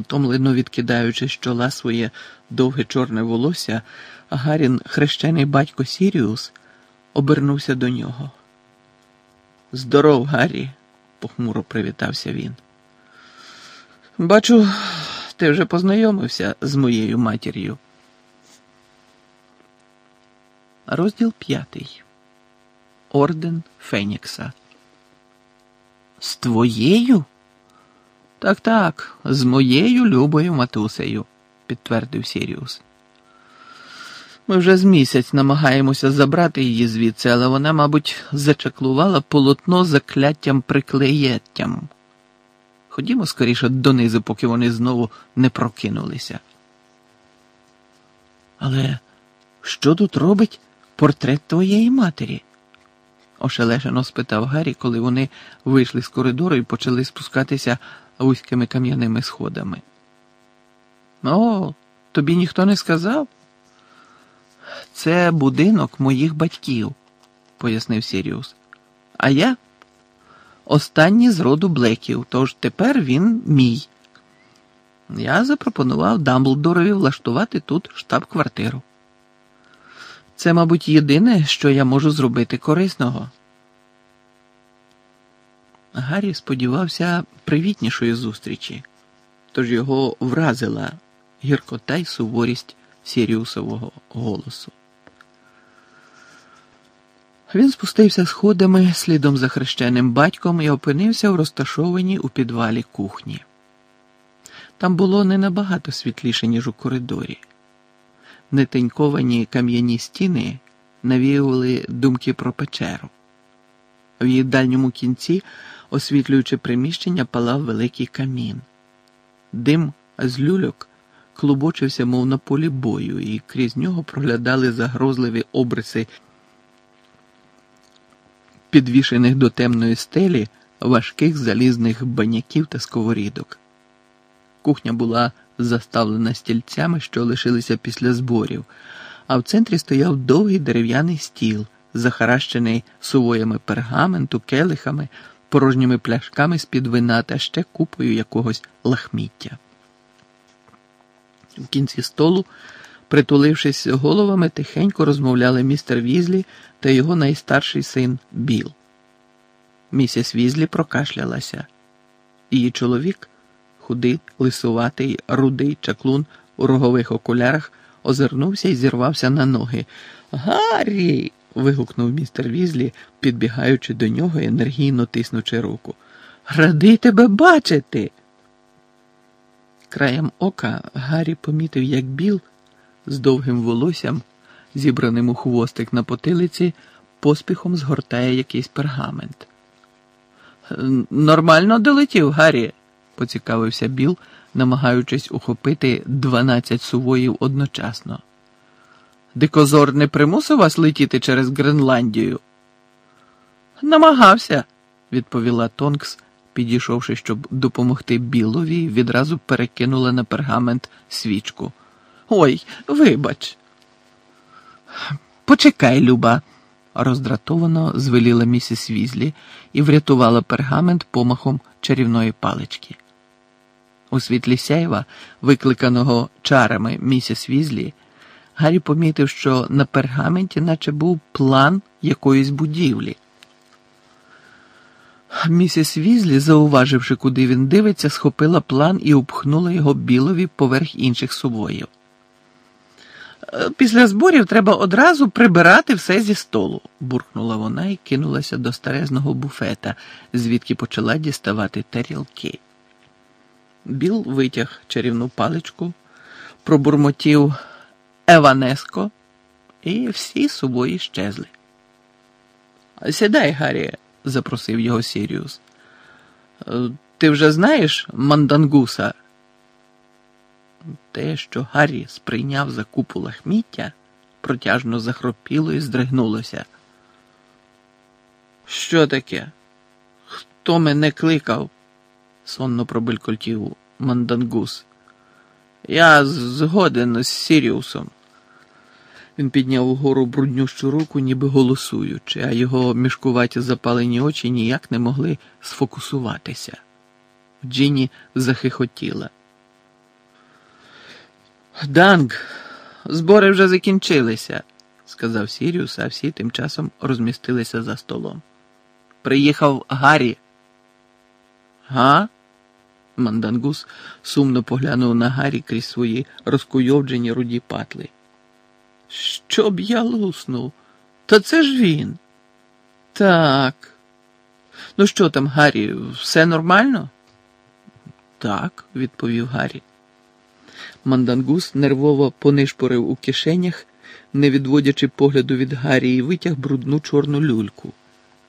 Втомлено відкидаючи з чола своє довге чорне волосся, Гарін, хрещений батько Сіріус, обернувся до нього. Здоров, Гаррі, похмуро привітався він. Бачу, ти вже познайомився з моєю матір'ю. Розділ п'ятий. Орден Фенікса. З твоєю? Так, так, з моєю любою матусею, підтвердив Сіріус. Ми вже з місяць намагаємося забрати її звідси, але вона, мабуть, зачаклувала полотно закляттям приклеєттям. Ходімо скоріше донизу, поки вони знову не прокинулися. Але що тут робить портрет твоєї матері? ошелешено спитав Гаррі, коли вони вийшли з коридору і почали спускатися вузькими кам'яними сходами. О, тобі ніхто не сказав? Це будинок моїх батьків, пояснив Сіріус. А я останній з роду Блеків, тож тепер він мій. Я запропонував Дамблдорові влаштувати тут штаб-квартиру. Це, мабуть, єдине, що я можу зробити корисного. Гаррі сподівався привітнішої зустрічі, тож його вразила гіркота й суворість Сіріусового голосу. Він спустився сходами слідом за хрещеним батьком і опинився в розташованій у підвалі кухні. Там було не набагато світліше, ніж у коридорі. Нетеньковані кам'яні стіни навіювали думки про печеру. В її дальньому кінці, освітлюючи приміщення, палав великий камін. Дим з люльок клубочився, мов на полі бою, і крізь нього проглядали загрозливі обриси підвішених до темної стелі важких залізних баняків та сковорідок. Кухня була заставлена стільцями, що лишилися після зборів, а в центрі стояв довгий дерев'яний стіл, захаращений сувоями пергаменту, келихами, порожніми пляшками з-під вина та ще купою якогось лахміття. В кінці столу, притулившись головами, тихенько розмовляли містер Візлі та його найстарший син Біл. Місіс Візлі прокашлялася. Її чоловік, худий, лисуватий, рудий чаклун у рогових окулярах, озирнувся і зірвався на ноги. Гаррі. Вигукнув містер Візлі, підбігаючи до нього енергійно тиснучи руку. Радий тебе бачити. Краєм ока Гаррі помітив, як Біл з довгим волоссям, зібраним у хвостик на потилиці, поспіхом згортає якийсь пергамент. Нормально долетів, Гаррі, поцікавився Біл, намагаючись ухопити дванадцять сувоїв одночасно. Дикозор не примусив вас летіти через Гренландію? Намагався, відповіла Тонкс, підійшовши, щоб допомогти Білові, відразу перекинула на пергамент свічку. Ой, вибач. Почекай, Люба, роздратовано звеліла місіс Візлі і врятувала пергамент помахом чарівної палички. У світлі сяйва, викликаного чарами місіс Візлі, Гаррі помітив, що на пергаменті наче був план якоїсь будівлі. Місіс Візлі, зауваживши, куди він дивиться, схопила план і upхнула його білові поверх інших сувоїв. Після зборів треба одразу прибирати все зі столу, буркнула вона і кинулася до старезного буфета, звідки почала діставати тарілки. Біл витяг чарівну паличку, пробурмотів Еванеско, і всі сувої щезли. Сідай, Гаррі, запросив його Сіріус. Ти вже знаєш мандангуса? Те, що Гаррі сприйняв за купу лахміття, протяжно захропіло і здригнулося. Що таке? Хто мене кликав? сонно пробелькотів мандангус. Я згоден з Сіріусом. Він підняв угору бруднющу руку, ніби голосуючи, а його мішкуваті запалені очі ніяк не могли сфокусуватися. Джині захихотіла. Данг, збори вже закінчилися, сказав Сіріус, а всі тим часом розмістилися за столом. Приїхав Гаррі. Га? Мандангус сумно поглянув на Гаррі крізь свої розкуйовджені руді патли. Щоб я луснув, та це ж він. Так. Ну що там, Гаррі, все нормально? Так, відповів Гаррі. Мандангус нервово понишпорив у кишенях, не відводячи погляду від Гаррі, і витяг брудну чорну люльку,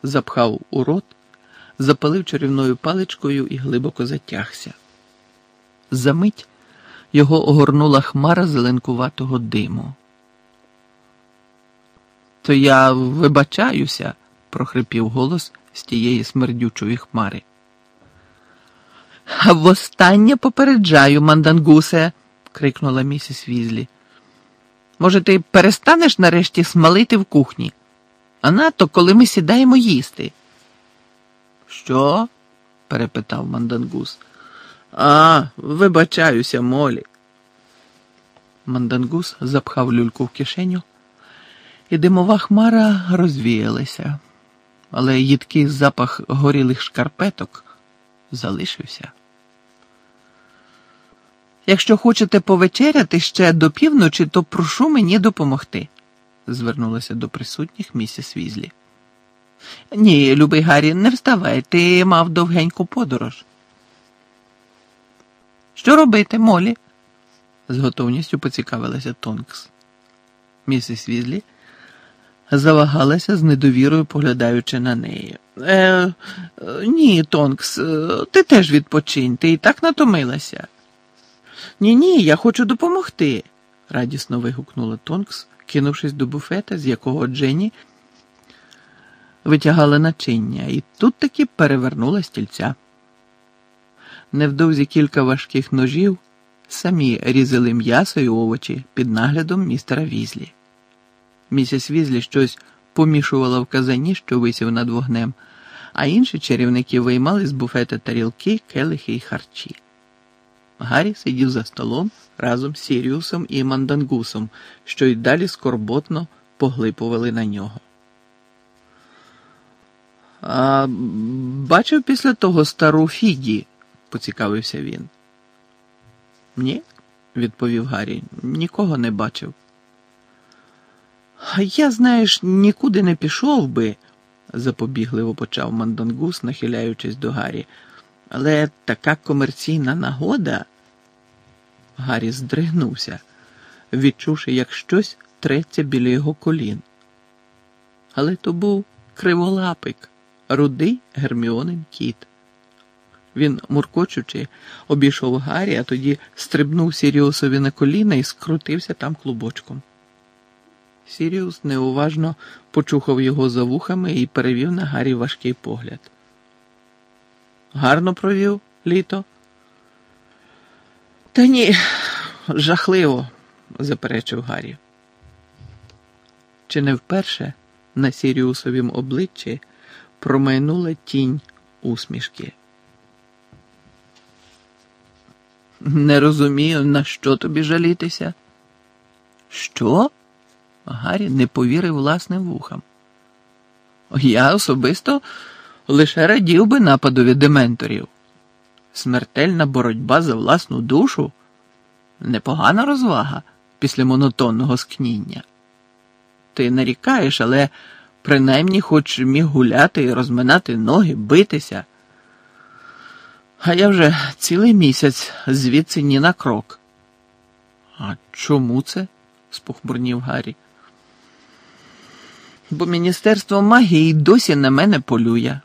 запхав у рот, запалив чарівною паличкою і глибоко затягся. Замить його огорнула хмара зеленкуватого диму. То я вибачаюся, прохрипів голос з тієї смердючої хмари. Востаннє попереджаю, мандангусе, крикнула місіс Візлі. Може, ти перестанеш нарешті смалити в кухні? А надто, коли ми сідаємо їсти. Що? перепитав мандангус. А, вибачаюся, Молі. Мандангус запхав люльку в кишеню, і димова хмара розвіялася, але їдкий запах горілих шкарпеток залишився. Якщо хочете повечеряти ще до півночі, то прошу мені допомогти, звернулася до присутніх місіс Візлі. Ні, любий Гаррі, не вставай, ти мав довгеньку подорож. Що робити, Молі? з готовністю поцікавилася Тонкс. Місіс Візлі завагалася з недовірою, поглядаючи на неї. Е, Ні, Тонкс, е, ти теж відпочинь, ти і так натомилася. Ні, ні, я хочу допомогти, радісно вигукнула Тонкс, кинувшись до буфета, з якого Дженні витягала начиння, і тут таки перевернула стільця. Невдовзі кілька важких ножів самі різали м'ясо й овочі під наглядом містера Візлі. Місіс Візлі щось помішувала в казані, що висів над вогнем, а інші чарівники виймали з буфета тарілки, келихи й харчі. Гаррі сидів за столом разом з Сіріусом і Мандангусом, що й далі скорботно поглипували на нього. А бачив після того стару Фіді, поцікавився він. Ні, відповів Гаррі, нікого не бачив. Я, знаєш, нікуди не пішов би, запобігливо почав Мандангус, нахиляючись до Гаррі. Але така комерційна нагода. Гаррі здригнувся, відчувши, як щось треться біля його колін. Але то був криволапик, рудий герміонин кіт. Він, муркочучи, обійшов Гаррі, а тоді стрибнув Сіріусові на коліна і скрутився там клубочком. Сіріус неуважно почухав його за вухами і перевів на Гаррі важкий погляд. Гарно провів літо? Та ні, жахливо, заперечив Гаррі. Чи не вперше на Сіріусовім обличчі промайнула тінь усмішки? Не розумію, на що тобі жалітися? Що? Гаррі не повірив власним вухам. Я особисто лише радів би нападові дементорів. Смертельна боротьба за власну душу непогана розвага після монотонного скніння. Ти нарікаєш, але принаймні хоч міг гуляти і розминати ноги, битися. А я вже цілий місяць звідси ні на крок. А чому це? спохмурнів Гаррі. Бо Міністерство магії досі на мене полює,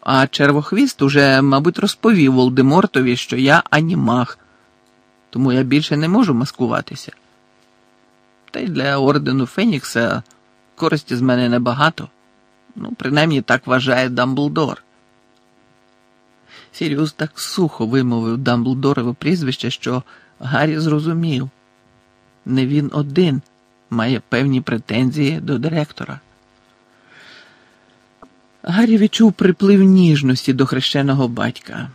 а червохвіст уже, мабуть, розповів Волдемортові, що я анімаг, тому я більше не можу маскуватися. Та й для ордену Фенікса користі з мене небагато. Ну, принаймні так вважає Дамблдор. Сіріус так сухо вимовив Дамблдорове прізвище, що Гаррі зрозумів. Не він один має певні претензії до директора. Гаррі відчув приплив ніжності до хрещеного батька.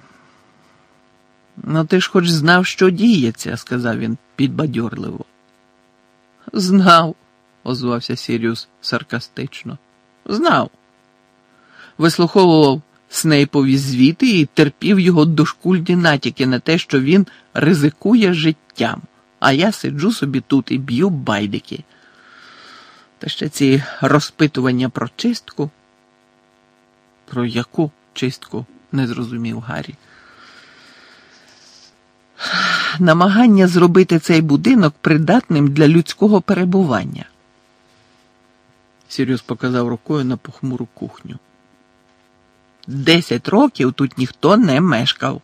Ну, ти ж хоч знав, що діється, сказав він підбадьорливо. Знав, озвався Сіріус саркастично. Знав. Вислуховував Снейпові звіти і терпів його дошкульні натяки на те, що він ризикує життям, а я сиджу собі тут і б'ю байдики. Та ще ці розпитування про чистку. Про яку чистку? не зрозумів Гаррі. Намагання зробити цей будинок придатним для людського перебування. Сіріус показав рукою на похмуру кухню. Десять років тут ніхто не мешкав.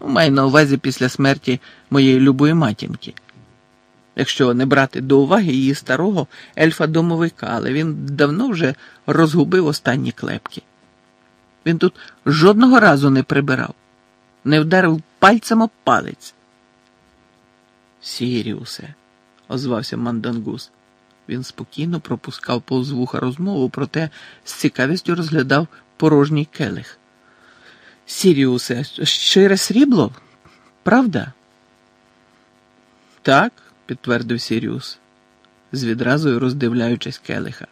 Ну, маю на увазі після смерті моєї любої матінки. Якщо не брати до уваги її старого ельфа домовика, але він давно вже розгубив останні клепки. Він тут жодного разу не прибирав, не вдарив пальцем об палець. Сіріусе, озвався Мандангус. Він спокійно пропускав повз вуха розмову, проте з цікавістю розглядав порожній келих. Сіріусе, щире срібло? Правда? Так, підтвердив Сіріус, з відразою роздивляючись келиха.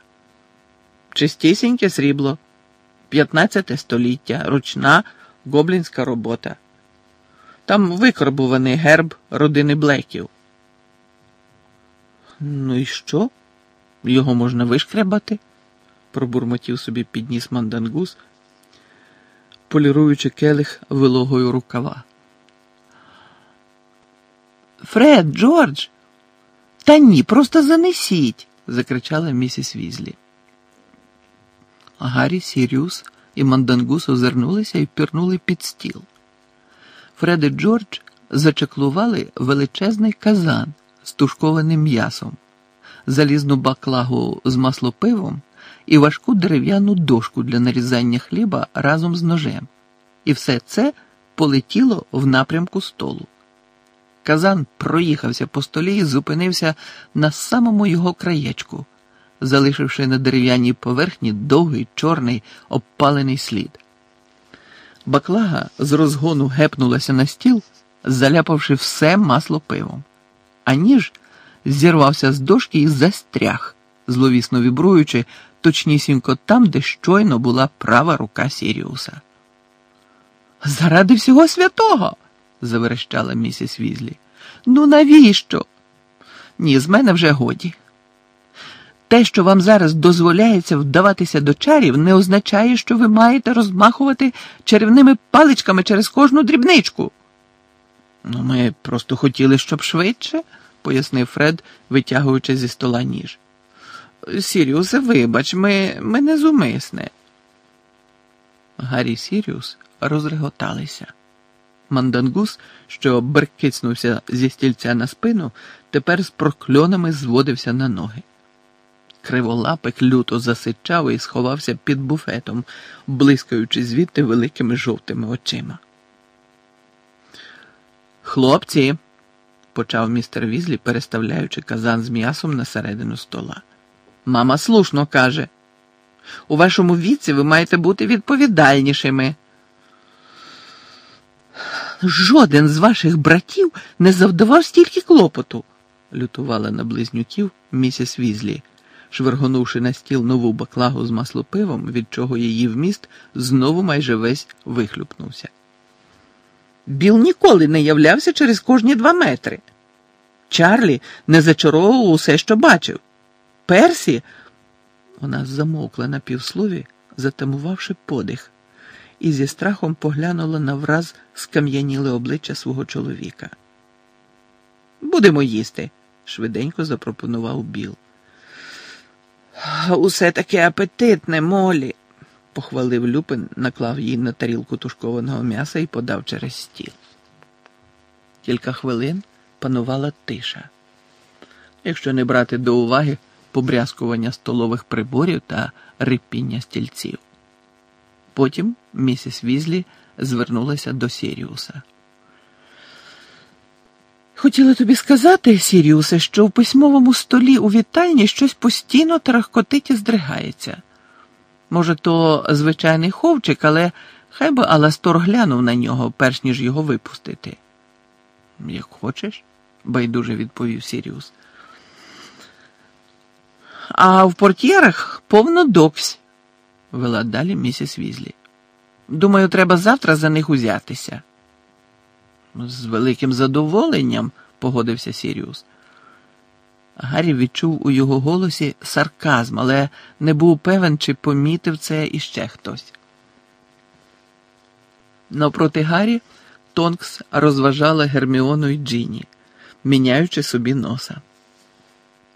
Чистісіньке срібло, 15 століття, ручна гоблінська робота. Там викорбуваний герб родини Блеків. Ну і що? Його можна вишкрябати? пробурмотів собі підніс мандангус, поліруючи келих вилогою рукава. Фред, Джордж, та ні, просто занесіть, закричала місіс Візлі. Гаррі, Сіріус і Мандангус озирнулися і впірнули під стіл. Фред і Джордж зачеклували величезний казан з тушкованим м'ясом, залізну баклагу з маслопивом і важку дерев'яну дошку для нарізання хліба разом з ножем. І все це полетіло в напрямку столу. Казан проїхався по столі і зупинився на самому його краєчку, залишивши на дерев'яній поверхні довгий чорний обпалений слід. Баклага з розгону гепнулася на стіл, заляпавши все масло пивом, а ніж зірвався з дошки і застряг, зловісно вібруючи точнісінько там, де щойно була права рука Сіріуса. Заради всього святого. заверещала місіс Візлі. Ну навіщо? Ні, з мене вже годі. Те, що вам зараз дозволяється вдаватися до чарів, не означає, що ви маєте розмахувати чарівними паличками через кожну дрібничку. Ну, ми просто хотіли, щоб швидше, пояснив Фред, витягуючи зі стола ніж. Сіріусе, вибач, ми, ми не зумисне. Гаррі Сіріус розреготалися. Мандангус, що беркицнувся зі стільця на спину, тепер з прокльонами зводився на ноги. Криволапик люто засичав і сховався під буфетом, блискаючи звідти великими жовтими очима. Хлопці, почав містер Візлі, переставляючи казан з м'ясом на середину стола. Мама слушно каже. У вашому віці ви маєте бути відповідальнішими. Жоден з ваших братів не завдавав стільки клопоту, лютувала на близнюків місіс Візлі, швергонувши на стіл нову баклагу з маслопивом, від чого її вміст знову майже весь вихлюпнувся. Біл ніколи не являвся через кожні два метри. Чарлі не зачаровував усе, що бачив. Персі. Вона замовкла на півслові, затамувавши подих, і зі страхом поглянула на враз скам'яніле обличчя свого чоловіка. Будемо їсти, швиденько запропонував Біл. Усе таке апетитне, Молі, похвалив Люпин, наклав їй на тарілку тушкованого м'яса і подав через стіл. Кілька хвилин панувала тиша. Якщо не брати до уваги побрязкування столових приборів та рипіння стільців. Потім місіс Візлі звернулася до Сіріуса. Хотіла тобі сказати, Сіріусе, що в письмовому столі у вітальні щось постійно тарахкотить і здригається. Може, то звичайний ховчик, але Хай би Аластор глянув на нього, перш ніж його випустити. Як хочеш, байдуже відповів Сіріус. А в портьєрах повно доксь, вела далі місіс Візлі. Думаю, треба завтра за них узятися. З великим задоволенням, погодився Сіріус. Гаррі відчув у його голосі сарказм, але не був певен, чи помітив це іще хтось. Навпроти Гаррі Тонкс розважала Герміону й Джині, міняючи собі носа.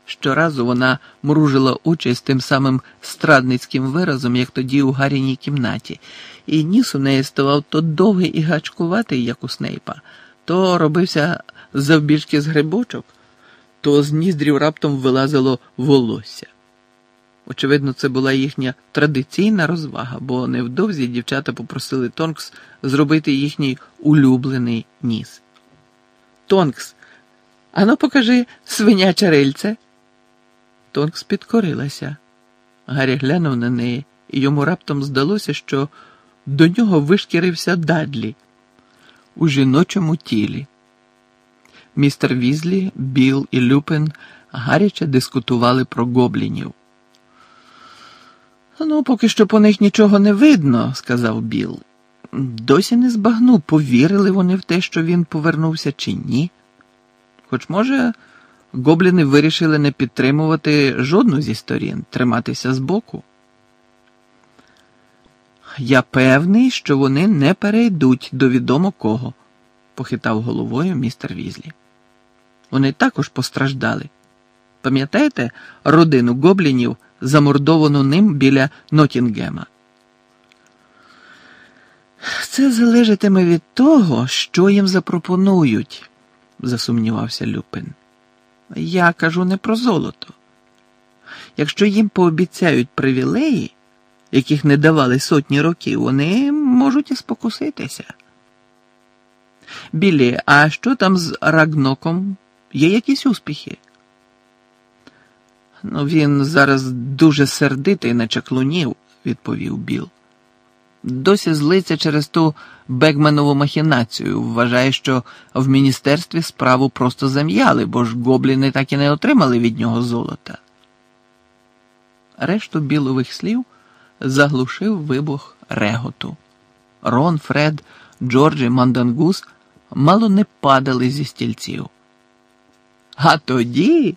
Щоразу вона мружила очі з тим самим страдницьким виразом, як тоді у Гарріній кімнаті, і ніс у неї ставав то довгий і гачкуватий, як у Снейпа, то робився завбільшки з грибочок, то з ніздрів раптом вилазило волосся. Очевидно, це була їхня традиційна розвага, бо невдовзі дівчата попросили Тонкс зробити їхній улюблений ніс. Тонкс, ану покажи свиняче рильце. Тонкс підкорилася. Гаррі глянув на неї, і йому раптом здалося, що до нього вишкірився Дадлі у жіночому тілі. Містер Візлі, Біл і Люпен гаряче дискутували про гоблінів. Ну, поки що по них нічого не видно, сказав Біл. Досі не збагнув, повірили вони в те, що він повернувся чи ні. Хоч, може, гобліни вирішили не підтримувати жодну зі сторін, триматися збоку. Я певний, що вони не перейдуть до відомо кого, похитав головою містер Візлі. Вони також постраждали. Пам'ятаєте родину гоблінів, замордовану ним біля Нотінгема? Це залежатиме від того, що їм запропонують, засумнівався Люпин. Я кажу не про золото. Якщо їм пообіцяють привілеї, яких не давали сотні років, вони можуть і спокуситися. Білі, а що там з Рагноком? Є якісь успіхи? Ну, він зараз дуже сердитий на чаклунів, відповів Біл. Досі злиться через ту Бегменову махінацію. Вважає, що в міністерстві справу просто зам'яли, бо ж гобліни так і не отримали від нього золота. Решту білових слів заглушив вибух реготу. Рон, Фред, Джордж і Мандангус мало не падали зі стільців. А тоді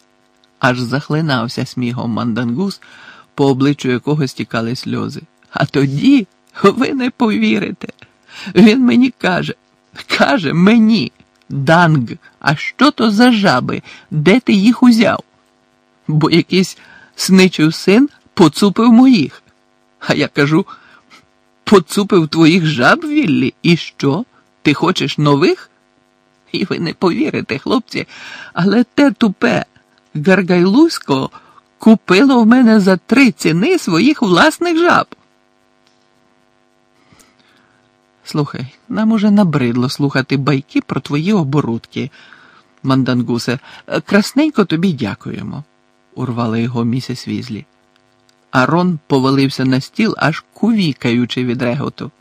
аж захлинався сміхом мандангус, по обличчю якого стікали сльози. А тоді ви не повірите. Він мені каже, каже мені, Данг, а що то за жаби? Де ти їх узяв? Бо якийсь сничив син поцупив моїх. А я кажу, поцупив твоїх жаб, Віллі, і що? Ти хочеш нових? І ви не повірите, хлопці, але те тупе Гаргайлусько купило в мене за три ціни своїх власних жаб. Слухай, нам уже набридло слухати байки про твої оборудки, мандангусе. Красненько тобі дякуємо, урвала його місіс Візлі. Арон повалився на стіл, аж кувікаючи від реготу.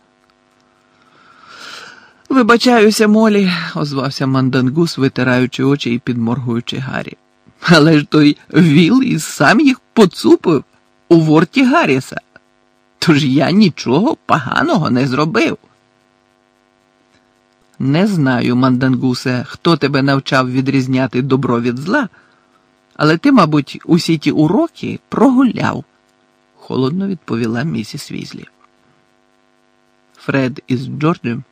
Вибачаюся, Молі, озвався мандангус, витираючи очі і підморгуючи Гаррі. Але ж той Віл і сам їх поцупив у ворті Гарріса. Тож я нічого поганого не зробив. Не знаю, мандангусе, хто тебе навчав відрізняти добро від зла, але ти, мабуть, усі ті уроки прогуляв, холодно відповіла місіс Візлі. Фред із Джорджем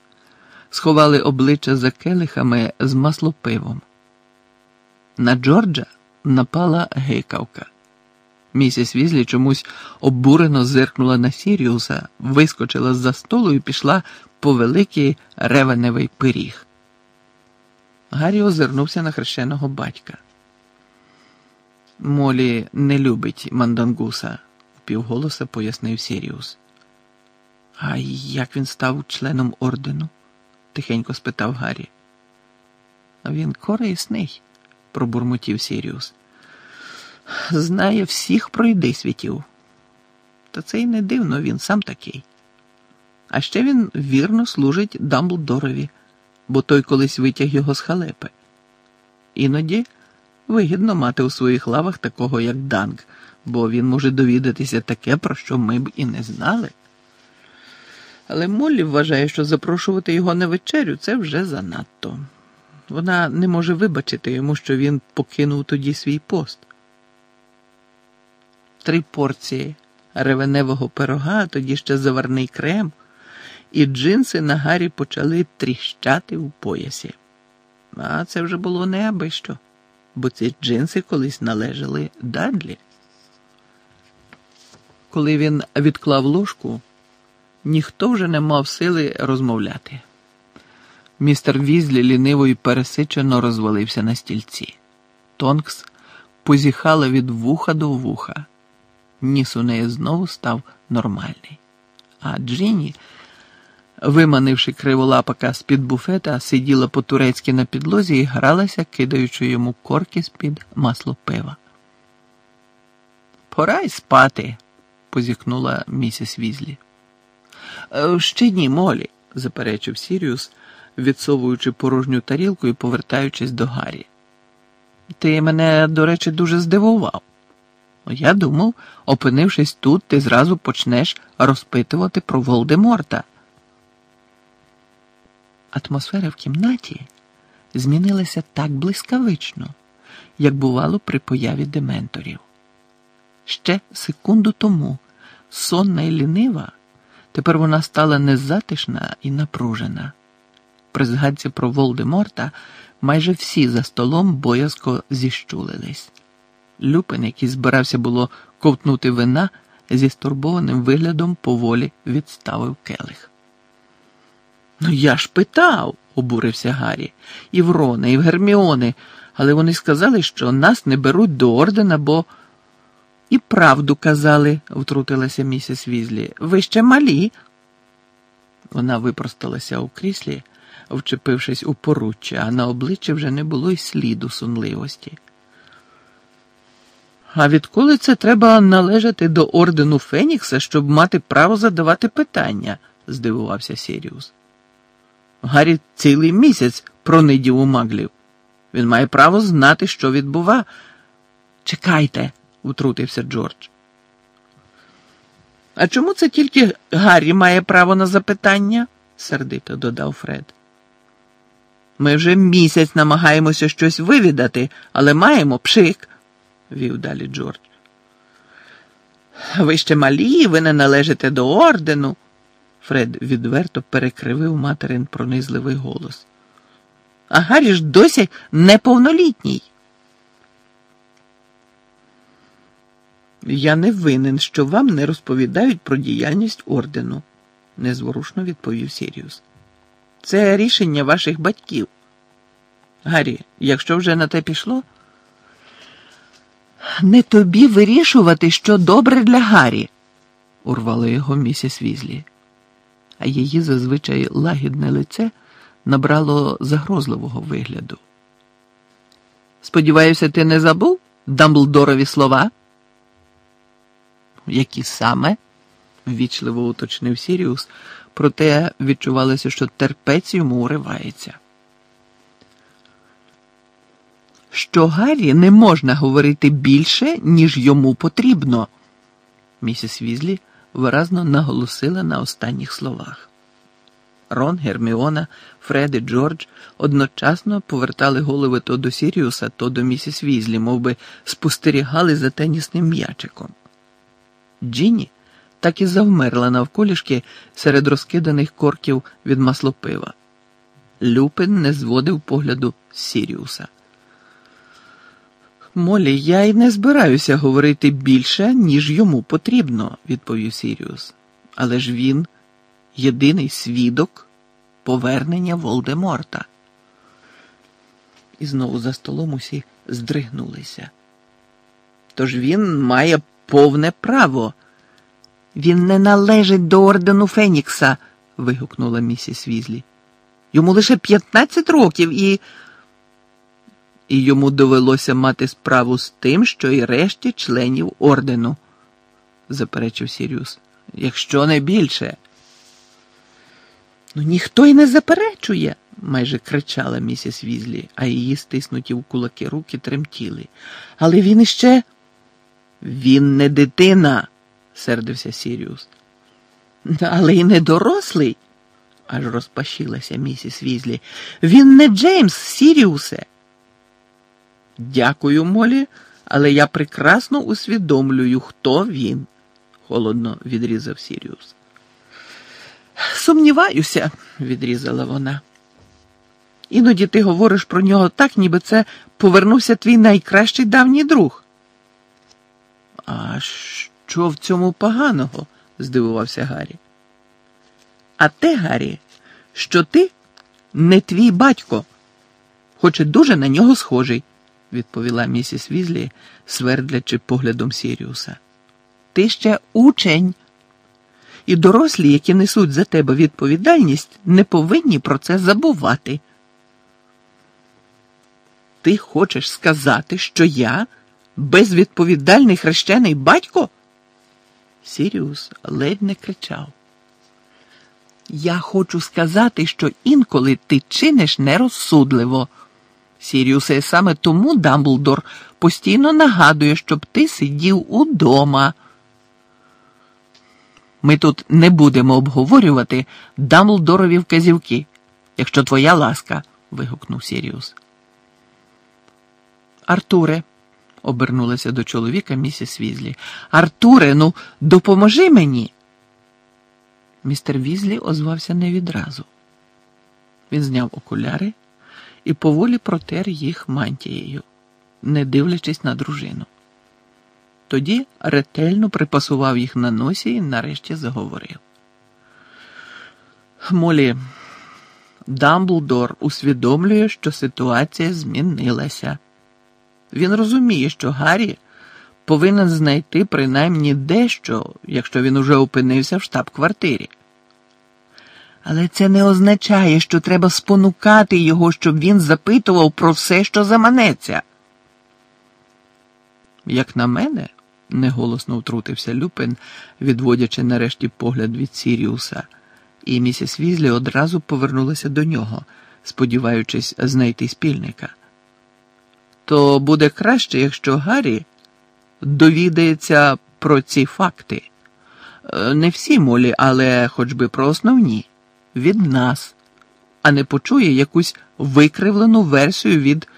сховали обличчя за келихами з маслопивом. На Джорджа напала гейкавка. Місіс Візлі чомусь обурено зиркнула на Сіріуса, вискочила з-за столу і пішла по великий ревеневий пиріг. Гаррі озирнувся на хрещеного батька. Молі не любить мандангуса, впівголоса пояснив Сіріус. А як він став членом ордену? тихенько спитав Гаррі. Він корисний, пробурмотів Сіріус. Знає всіх пройди світів. Та це й не дивно, він сам такий. А ще він вірно служить Дамблдорові, бо той колись витяг його з халепи. Іноді вигідно мати у своїх лавах такого, як Данг, бо він може довідатися таке, про що ми б і не знали. Але Моллі вважає, що запрошувати його на вечерю це вже занадто. Вона не може вибачити йому, що він покинув тоді свій пост. Три порції ревеневого пирога, тоді ще заварний крем, і джинси на Гаррі почали тріщати у поясі. А це вже було не аби що, бо ці джинси колись належали Дадлі. Коли він відклав ложку, ніхто вже не мав сили розмовляти. Містер Візлі ліниво і пересичено розвалився на стільці. Тонкс позіхала від вуха до вуха. Ніс у неї знову став нормальний. А Джині, виманивши криволапака з-під буфета, сиділа по-турецьки на підлозі і гралася, кидаючи йому корки з-під масло пива. Пора й спати, позіхнула місіс Візлі. «Е, Ще ні, Молі, заперечив Сіріус, відсовуючи порожню тарілку і повертаючись до Гаррі. Ти мене, до речі, дуже здивував. Я думав, опинившись тут, ти зразу почнеш розпитувати про Волдеморта. Атмосфера в кімнаті змінилася так блискавично, як бувало при появі дементорів. Ще секунду тому сонна і лінива, тепер вона стала незатишна і напружена. При згадці про Волдеморта майже всі за столом боязко зіщулились. Люпин, який збирався було ковтнути вина, зі стурбованим виглядом поволі відставив келих. Ну, я ж питав, обурився Гаррі, і в Рони, і в Герміони, але вони сказали, що нас не беруть до ордена, бо. І правду казали, втрутилася місіс Візлі. Ви ще малі. Вона випросталася у кріслі, вчепившись у поруччя, а на обличчі вже не було й сліду сунливості. А відколи це треба належати до ордену Фенікса, щоб мати право задавати питання? здивувався Сіріус. Гаррі цілий місяць пронидів у маглів. Він має право знати, що відбува. Чекайте, втрутився Джордж. А чому це тільки Гаррі має право на запитання? сердито додав Фред. Ми вже місяць намагаємося щось вивідати, але маємо пшик вів далі Джордж. Ви ще малі, ви не належите до ордену. Фред відверто перекривив материн пронизливий голос. А Гаррі ж досі неповнолітній. Я не винен, що вам не розповідають про діяльність ордену, незворушно відповів Сіріус. Це рішення ваших батьків. Гаррі, якщо вже на те пішло. Не тобі вирішувати, що добре для Гаррі, урвала його місіс Візлі, а її зазвичай лагідне лице набрало загрозливого вигляду. Сподіваюся, ти не забув Дамблдорові слова? Які саме? ввічливо уточнив Сіріус, проте відчувалося, що терпець йому уривається що Гаррі не можна говорити більше, ніж йому потрібно. Місіс Візлі виразно наголосила на останніх словах. Рон, Герміона, Фред і Джордж одночасно повертали голови то до Сіріуса, то до місіс Візлі, мов би спостерігали за тенісним м'ячиком. Джинні так і завмерла навколішки серед розкиданих корків від маслопива. Люпин не зводив погляду Сіріуса. Молі, я й не збираюся говорити більше, ніж йому потрібно, відповів Сіріус. Але ж він єдиний свідок повернення Волдеморта. І знову за столом усі здригнулися. Тож він має повне право. Він не належить до ордену Фенікса, вигукнула місіс Візлі. Йому лише 15 років і і йому довелося мати справу з тим, що і решті членів ордену, заперечив Сіріус. Якщо не більше. Ну ніхто й не заперечує, майже кричала місіс Візлі, а її стиснуті в кулаки руки тремтіли. Але він іще. Він не дитина, сердився Сіріус. Але й не дорослий, аж розпашилася місіс Візлі. Він не Джеймс, Сіріусе. Дякую, Молі, але я прекрасно усвідомлюю, хто він, холодно відрізав Сіріус. Сумніваюся, відрізала вона. Іноді ти говориш про нього так, ніби це повернувся твій найкращий давній друг. А що в цьому поганого? здивувався Гаррі. А те, Гаррі, що ти не твій батько, хоч і дуже на нього схожий, відповіла місіс Візлі, свердлячи поглядом Сіріуса. Ти ще учень. І дорослі, які несуть за тебе відповідальність, не повинні про це забувати. Ти хочеш сказати, що я безвідповідальний хрещений батько? Сіріус ледь не кричав. Я хочу сказати, що інколи ти чиниш нерозсудливо. Сіріусе, саме тому Дамблдор постійно нагадує, щоб ти сидів удома. Ми тут не будемо обговорювати Дамблдорові вказівки, якщо твоя ласка, вигукнув Сіріус. Артуре, обернулася до чоловіка місіс Візлі. Артуре, ну допоможи мені. Містер Візлі озвався не відразу. Він зняв окуляри і поволі протер їх мантією, не дивлячись на дружину. Тоді ретельно припасував їх на носі і нарешті заговорив. Молі, Дамблдор усвідомлює, що ситуація змінилася. Він розуміє, що Гаррі повинен знайти принаймні дещо, якщо він уже опинився в штаб-квартирі. Але це не означає, що треба спонукати його, щоб він запитував про все, що заманеться. Як на мене, неголосно втрутився Люпин, відводячи нарешті погляд від Сіріуса, і місіс Візлі одразу повернулася до нього, сподіваючись знайти спільника. То буде краще, якщо Гаррі довідається про ці факти. Е, не всі молі, але хоч би про основні від нас, а не почує якусь викривлену версію від,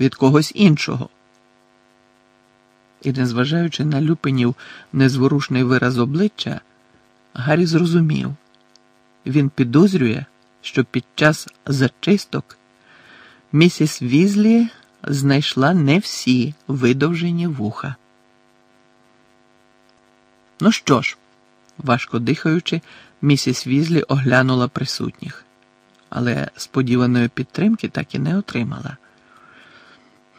від когось іншого. І, незважаючи на Люпинів незворушний вираз обличчя, Гаррі зрозумів він підозрює, що під час зачисток місіс Візлі знайшла не всі видовжені вуха. Ну що ж, важко дихаючи, місіс Візлі оглянула присутніх, але сподіваної підтримки так і не отримала.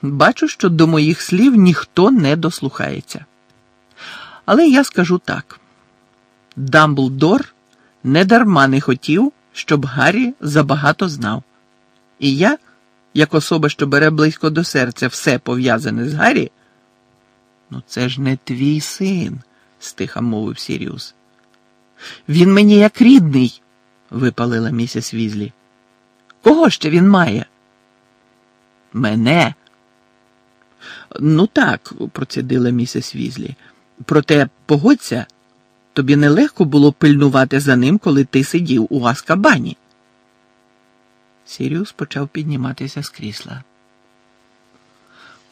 Бачу, що до моїх слів ніхто не дослухається. Але я скажу так: Дамблдор недарма не хотів, щоб Гаррі забагато знав. І я, як особа, що бере близько до серця все пов'язане з Гаррі, ну це ж не твій син, стиха мовив Сіріус. Він мені як рідний, випалила місіс Візлі. Кого ще він має? Мене. Ну так, процідила місіс Візлі. Проте погодься, тобі нелегко було пильнувати за ним, коли ти сидів у Аскабані. Сіріус почав підніматися з крісла.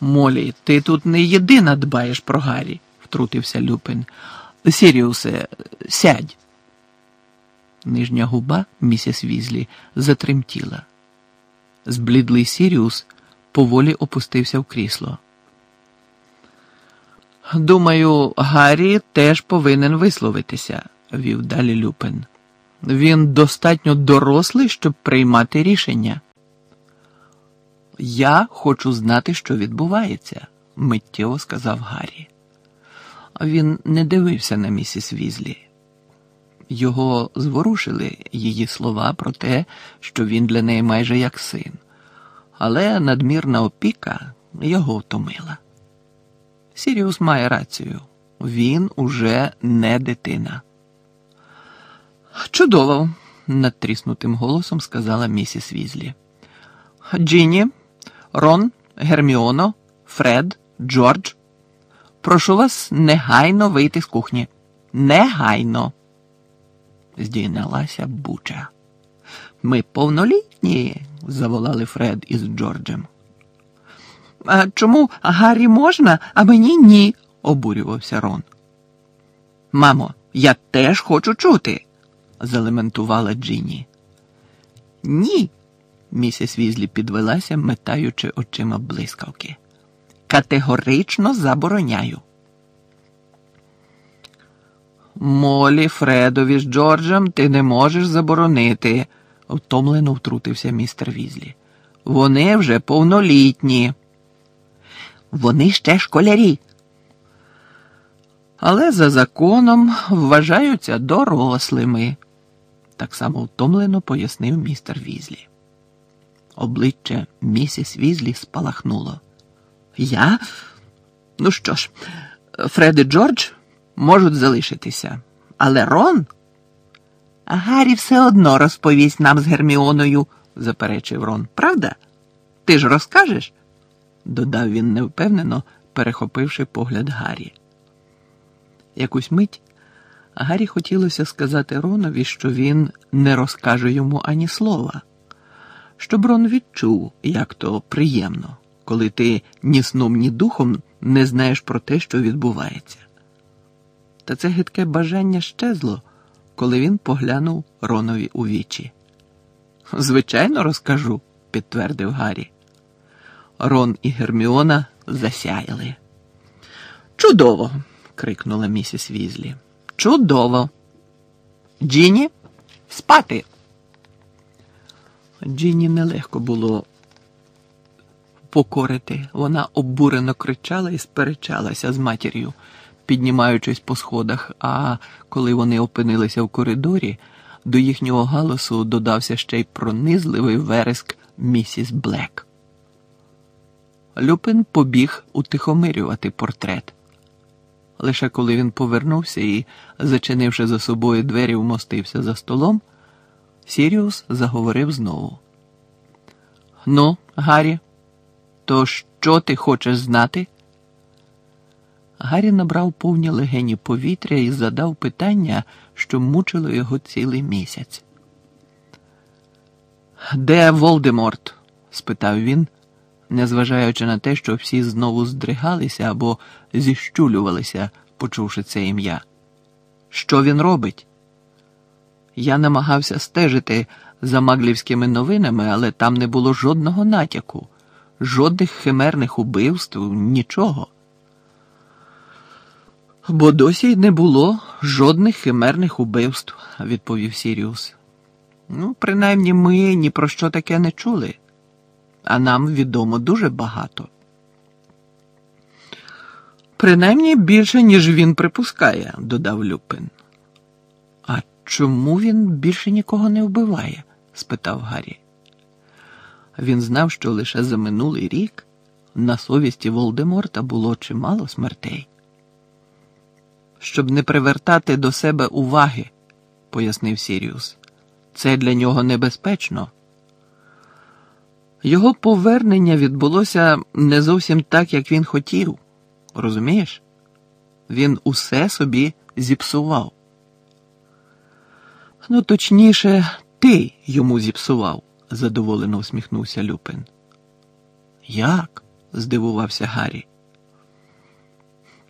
Молі, ти тут не єдина дбаєш про Гаррі, втрутився Люпин. Сіріусе, сядь. Нижня губа місіс Візлі затремтіла. Зблідлий Сіріус поволі опустився в крісло. Думаю, Гаррі теж повинен висловитися, вів далі Люпин. Він достатньо дорослий, щоб приймати рішення. Я хочу знати, що відбувається, миттєво сказав Гаррі. Він не дивився на місіс Візлі. Його зворушили її слова про те, що він для неї майже як син, але надмірна опіка його втомила. Сіріус має рацію він уже не дитина. Чудово, надтріснутим голосом сказала місіс Візлі. Джині, Рон, Герміоно, Фред, Джордж. Прошу вас негайно вийти з кухні. Негайно. Здійнялася буча. Ми повнолітні, заволали Фред із Джорджем. А чому Гаррі можна, а мені ні? обурювався Рон. Мамо, я теж хочу чути, залементувала Джині. Ні, місіс Візлі підвелася, метаючи очима блискавки. Категорично забороняю. Молі, Фредові з Джорджем ти не можеш заборонити, втомлено втрутився містер Візлі. Вони вже повнолітні. Вони ще школярі. Але за законом вважаються дорослими, так само втомлено пояснив містер Візлі. Обличчя місіс Візлі спалахнуло. Я? Ну що ж, Фред і Джордж можуть залишитися, але Рон. А Гаррі все одно розповість нам з Герміоною, заперечив Рон. Правда? Ти ж розкажеш? додав він невпевнено, перехопивши погляд Гаррі. Якусь мить Гаррі хотілося сказати Ронові, що він не розкаже йому ані слова, щоб Рон відчув, як то приємно, коли ти ні сном, ні духом не знаєш про те, що відбувається. Та це гидке бажання щезло, коли він поглянув Ронові у вічі. Звичайно, розкажу, підтвердив Гаррі. Рон і Герміона засяяли. Чудово! крикнула місіс Візлі. Чудово! Джіні, спати. Джіні нелегко було покорити. Вона обурено кричала і сперечалася з матір'ю, піднімаючись по сходах, а коли вони опинилися в коридорі, до їхнього галасу додався ще й пронизливий вереск місіс Блек. Люпин побіг утихомирювати портрет. Лише коли він повернувся і, зачинивши за собою двері, вмостився за столом, Сіріус заговорив знову. Ну, Гаррі, то що ти хочеш знати? Гаррі набрав повні легені повітря і задав питання, що мучило його цілий місяць. Де Волдеморт? спитав він, незважаючи на те, що всі знову здригалися або зіщулювалися, почувши це ім'я. Що він робить? Я намагався стежити за маглівськими новинами, але там не було жодного натяку, жодних химерних убивств, нічого. Бо досі й не було жодних химерних убивств, відповів Сіріус. Ну, принаймні ми ні про що таке не чули а нам відомо дуже багато. Принаймні більше, ніж він припускає, додав Люпин. А чому він більше нікого не вбиває? спитав Гаррі. Він знав, що лише за минулий рік на совісті Волдеморта було чимало смертей. Щоб не привертати до себе уваги, пояснив Сіріус. Це для нього небезпечно. Його повернення відбулося не зовсім так, як він хотів. Розумієш? Він усе собі зіпсував. Ну, точніше, ти йому зіпсував, задоволено усміхнувся Люпин. Як? здивувався Гаррі.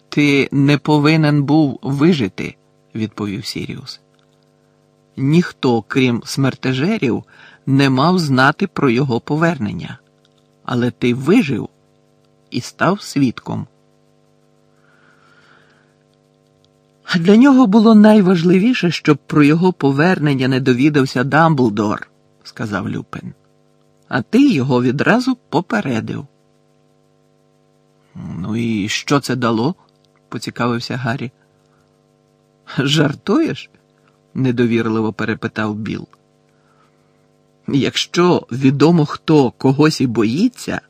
Ти не повинен був вижити, відповів Сіріус. Ніхто, крім смертежерів, не мав знати про його повернення, але ти вижив і став свідком. Для нього було найважливіше, щоб про його повернення не довідався Дамблдор, сказав Люпин. А ти його відразу попередив. Ну і що це дало? поцікавився Гаррі. Жартуєш? недовірливо перепитав Біл. Якщо відомо хто когось і боїться,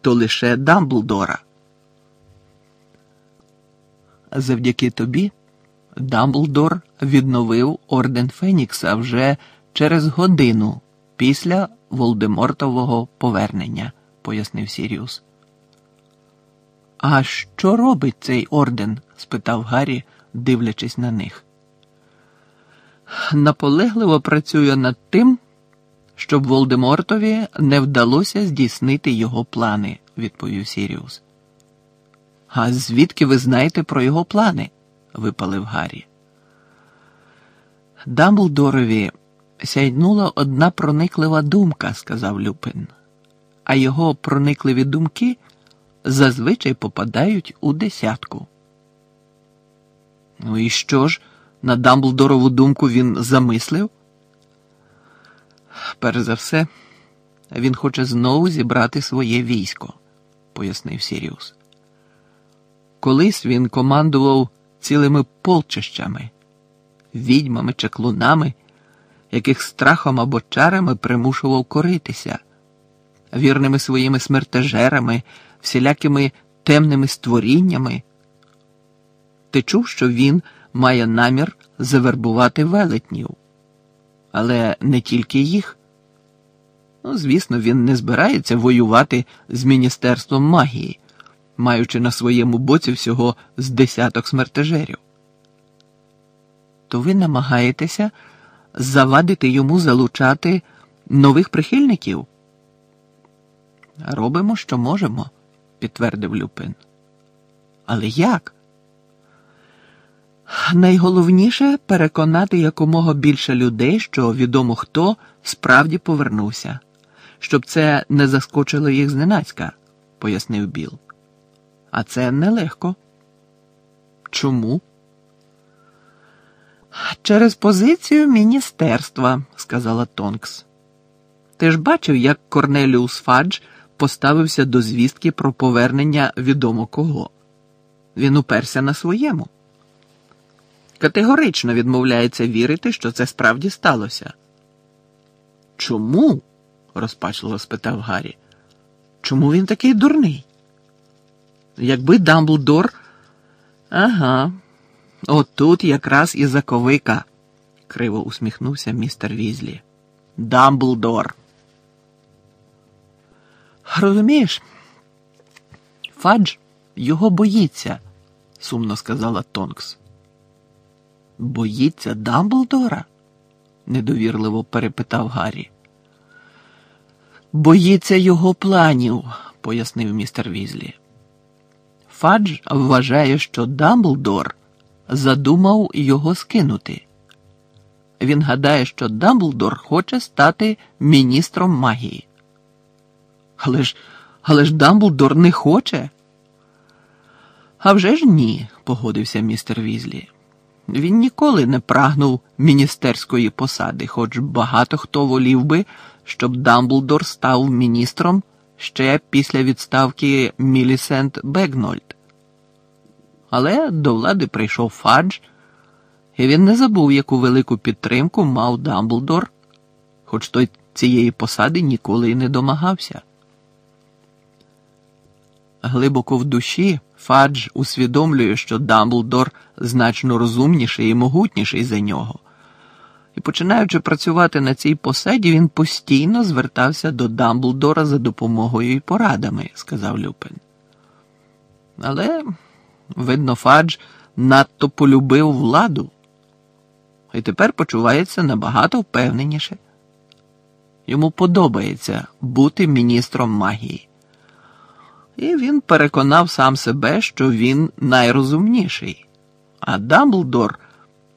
то лише Дамблдора. Завдяки тобі Дамблдор відновив орден Фенікса вже через годину після Волдемортового повернення, пояснив Сіріус. А що робить цей орден? спитав Гаррі, дивлячись на них. Наполегливо працює над тим, щоб Волдемортові не вдалося здійснити його плани, відповів Сіріус. А звідки ви знаєте про його плани? випалив Гаррі. Дамблдорові сяйнула одна прониклива думка, сказав Люпин, а його проникливі думки зазвичай попадають у десятку. Ну і що ж, на Дамблдорову думку він замислив? Перш за все, він хоче знову зібрати своє військо, пояснив Сіріус. Колись він командував цілими полчищами, відьмами, чаклунами, яких страхом або чарами примушував коритися, вірними своїми смертежерами, всілякими темними створіннями. Ти чув, що він має намір завербувати велетнів, але не тільки їх. Ну, звісно, він не збирається воювати з Міністерством магії, маючи на своєму боці всього з десяток смертежерів. То ви намагаєтеся завадити йому залучати нових прихильників? Робимо, що можемо, підтвердив Люпин. Але як? Найголовніше переконати якомога більше людей, що відомо хто справді повернувся, щоб це не заскочило їх зненацька, пояснив Біл. А це нелегко. Чому? Через позицію міністерства, сказала Тонкс. Ти ж бачив, як Корнеліус Фадж поставився до звістки про повернення відомо кого. Він уперся на своєму. Категорично відмовляється вірити, що це справді сталося. Чому? розпачливо спитав Гаррі. Чому він такий дурний? Якби Дамблдор. Ага, отут якраз і заковика, криво усміхнувся містер Візлі. Дамблдор. Розумієш, Фадж його боїться, сумно сказала Тонкс. Боїться Дамблдора? недовірливо перепитав Гаррі. Боїться його планів, пояснив містер Візлі. Фадж вважає, що Дамблдор задумав його скинути. Він гадає, що Дамблдор хоче стати міністром магії. Але ж але ж Дамблдор не хоче. «А вже ж ні, погодився містер Візлі. Він ніколи не прагнув міністерської посади, хоч багато хто волів би, щоб Дамблдор став міністром ще після відставки Мілісент Бегнольд. Але до влади прийшов Фадж, і він не забув, яку велику підтримку мав Дамблдор, хоч той цієї посади ніколи й не домагався. Глибоко в душі Фадж усвідомлює, що Дамблдор значно розумніший і могутніший за нього. І починаючи працювати на цій посаді, він постійно звертався до Дамблдора за допомогою і порадами, сказав Люпин. Але, видно, Фадж надто полюбив владу і тепер почувається набагато впевненіше. Йому подобається бути міністром магії. І він переконав сам себе, що він найрозумніший, а Дамблдор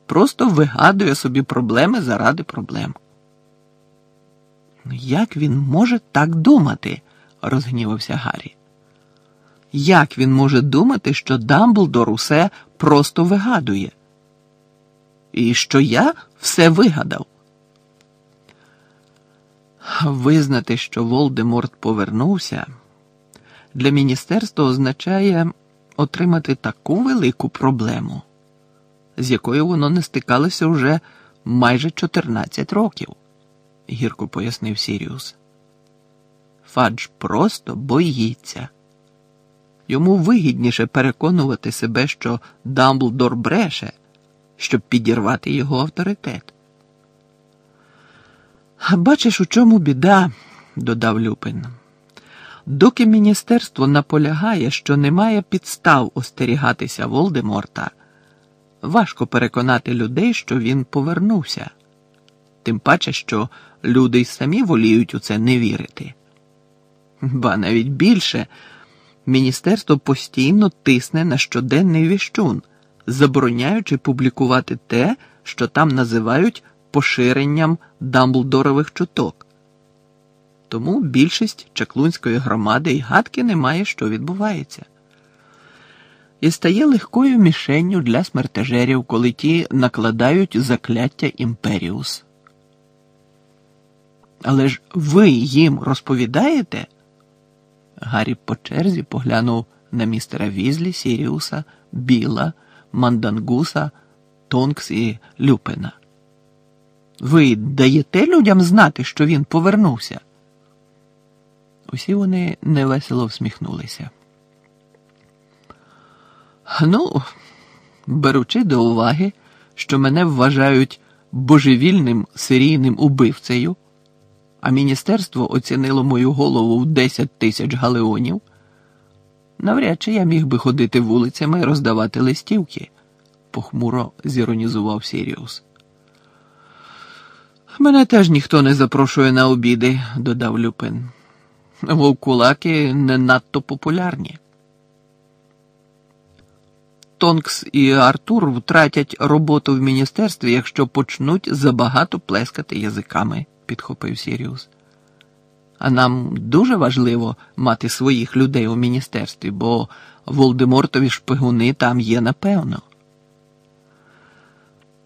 просто вигадує собі проблеми заради проблем. Як він може так думати? розгнівався Гаррі. Як він може думати, що Дамблдор усе просто вигадує? І що я все вигадав? Визнати, що Волдеморт повернувся для міністерства означає отримати таку велику проблему, з якою воно не стикалося вже майже 14 років, гірко пояснив Сіріус. Фадж просто боїться. Йому вигідніше переконувати себе, що Дамблдор бреше, щоб підірвати його авторитет. Бачиш, у чому біда, додав Люпин. Доки міністерство наполягає, що немає підстав остерігатися Волдеморта, важко переконати людей, що він повернувся, тим паче, що люди й самі воліють у це не вірити. Ба навіть більше, міністерство постійно тисне на щоденний віщун, забороняючи публікувати те, що там називають поширенням Дамблдорових чуток. Тому більшість чаклунської громади й гадки не має, що відбувається. І стає легкою мішенню для смертежерів, коли ті накладають закляття імперіус. Але ж ви їм розповідаєте? Гаррі по черзі поглянув на містера Візлі, Сіріуса, Біла, Мандангуса, Тонкс і Люпена. Ви даєте людям знати, що він повернувся? Усі вони невесело всміхнулися. Ну, беручи до уваги, що мене вважають божевільним серійним убивцею, а міністерство оцінило мою голову в 10 тисяч галеонів, навряд чи я міг би ходити вулицями і роздавати листівки, похмуро зіронізував Сіріус. Мене теж ніхто не запрошує на обіди, додав Люпин. Вовкулаки не надто популярні. Тонкс і Артур втратять роботу в міністерстві, якщо почнуть забагато плескати язиками, підхопив Сіріус. А нам дуже важливо мати своїх людей у міністерстві, бо Волдемортові шпигуни там є напевно.